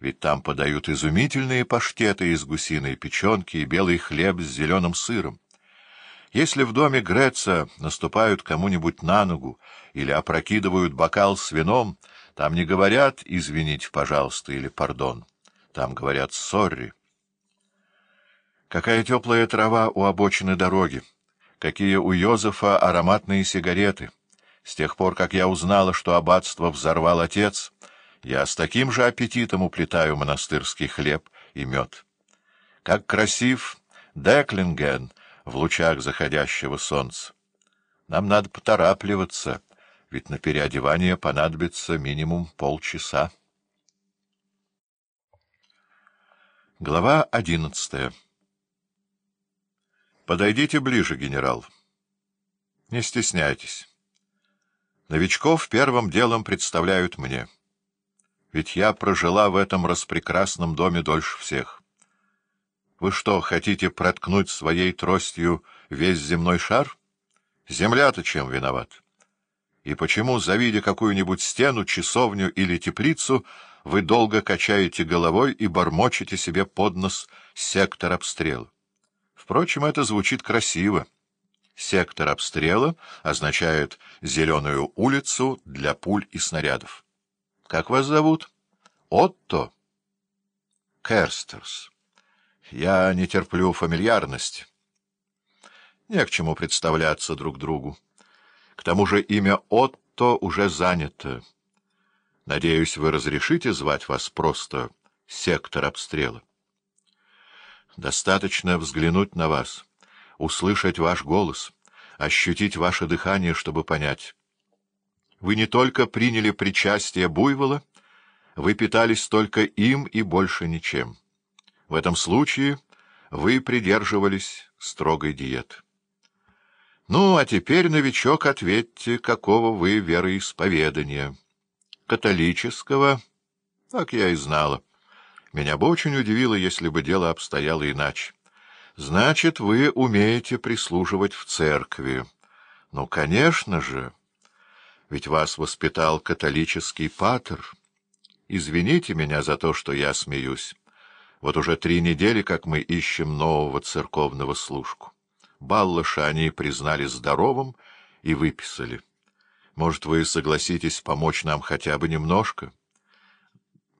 ведь там подают изумительные паштеты из гусиной печенки и белый хлеб с зеленым сыром. Если в доме Греца наступают кому-нибудь на ногу или опрокидывают бокал с вином, там не говорят «извините, пожалуйста» или «пардон». Там говорят «сорри». Какая теплая трава у обочины дороги! Какие у Йозефа ароматные сигареты! С тех пор, как я узнала, что аббатство взорвал отец, я с таким же аппетитом уплетаю монастырский хлеб и мед. Как красив Деклинген в лучах заходящего солнца! Нам надо поторапливаться, ведь на переодевание понадобится минимум полчаса. Глава одиннадцатая Подойдите ближе, генерал. Не стесняйтесь. Новичков первым делом представляют мне. Ведь я прожила в этом распрекрасном доме дольше всех. Вы что, хотите проткнуть своей тростью весь земной шар? Земля-то чем виноват? И почему, завидя какую-нибудь стену, часовню или теплицу, вы долго качаете головой и бормочете себе под нос сектор обстрела? Впрочем, это звучит красиво. Сектор обстрела означает «зеленую улицу для пуль и снарядов». Как вас зовут? Отто? Керстерс. Я не терплю фамильярности. Не к чему представляться друг другу. К тому же имя Отто уже занято. Надеюсь, вы разрешите звать вас просто «сектор обстрела». Достаточно взглянуть на вас, услышать ваш голос, ощутить ваше дыхание, чтобы понять. Вы не только приняли причастие буйвола, вы питались только им и больше ничем. В этом случае вы придерживались строгой диеты. Ну, а теперь, новичок, ответьте, какого вы вероисповедания. Католического, так я и знала. Меня бы очень удивило, если бы дело обстояло иначе. Значит, вы умеете прислуживать в церкви. Ну, конечно же, ведь вас воспитал католический патер. Извините меня за то, что я смеюсь. Вот уже три недели, как мы ищем нового церковного служку. Баллаша они признали здоровым и выписали. Может, вы согласитесь помочь нам хотя бы немножко?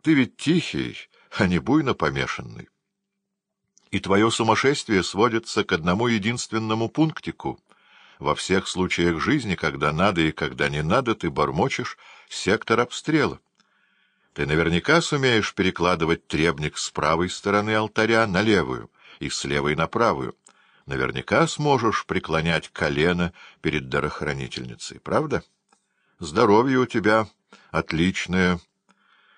Ты ведь тихий а не буйно помешанный. И твое сумасшествие сводится к одному единственному пунктику. Во всех случаях жизни, когда надо и когда не надо, ты бормочешь сектор обстрела. Ты наверняка сумеешь перекладывать требник с правой стороны алтаря на левую и с левой на правую. Наверняка сможешь преклонять колено перед дарохранительницей, правда? Здоровье у тебя отличное,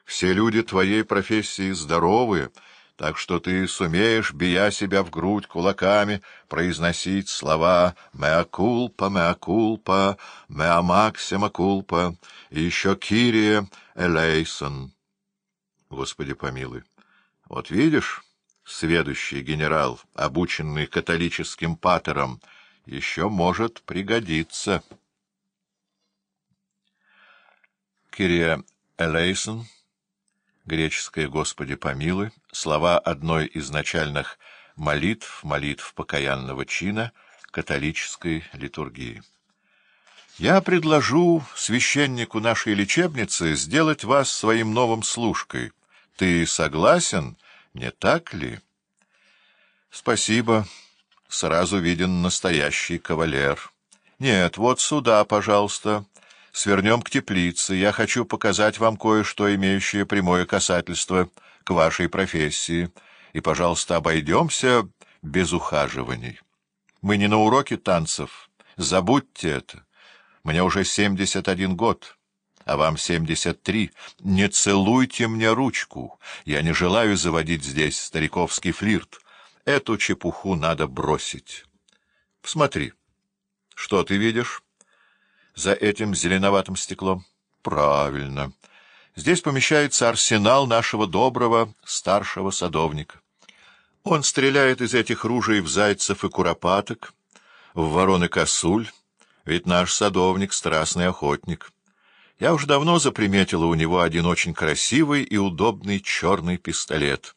все люди твоей профессии здоровые, так что ты сумеешь, бия себя в грудь кулаками, произносить слова «меа кулпа», «меа кулпа», «меа максима кулпа» и еще «кирия элейсон». Господи помилуй. Вот видишь, сведущий генерал, обученный католическим патером, еще может пригодиться. Кирия элейсон — греческое «Господи помилуй», слова одной из начальных молитв, молитв покаянного чина католической литургии. Я предложу священнику нашей лечебницы сделать вас своим новым служкой. Ты согласен, не так ли? Спасибо. Сразу виден настоящий кавалер. Нет, вот сюда, пожалуйста свернем к теплице. Я хочу показать вам кое-что, имеющее прямое касательство к вашей профессии. И, пожалуйста, обойдемся без ухаживаний. Мы не на уроке танцев. Забудьте это. Мне уже семьдесят один год, а вам семьдесят три. Не целуйте мне ручку. Я не желаю заводить здесь стариковский флирт. Эту чепуху надо бросить. Посмотри. Что ты видишь? За этим зеленоватым стеклом? Правильно. Здесь помещается арсенал нашего доброго старшего садовника. Он стреляет из этих ружей в зайцев и куропаток, в ворон и косуль, ведь наш садовник — страстный охотник. Я уж давно заприметила у него один очень красивый и удобный черный пистолет.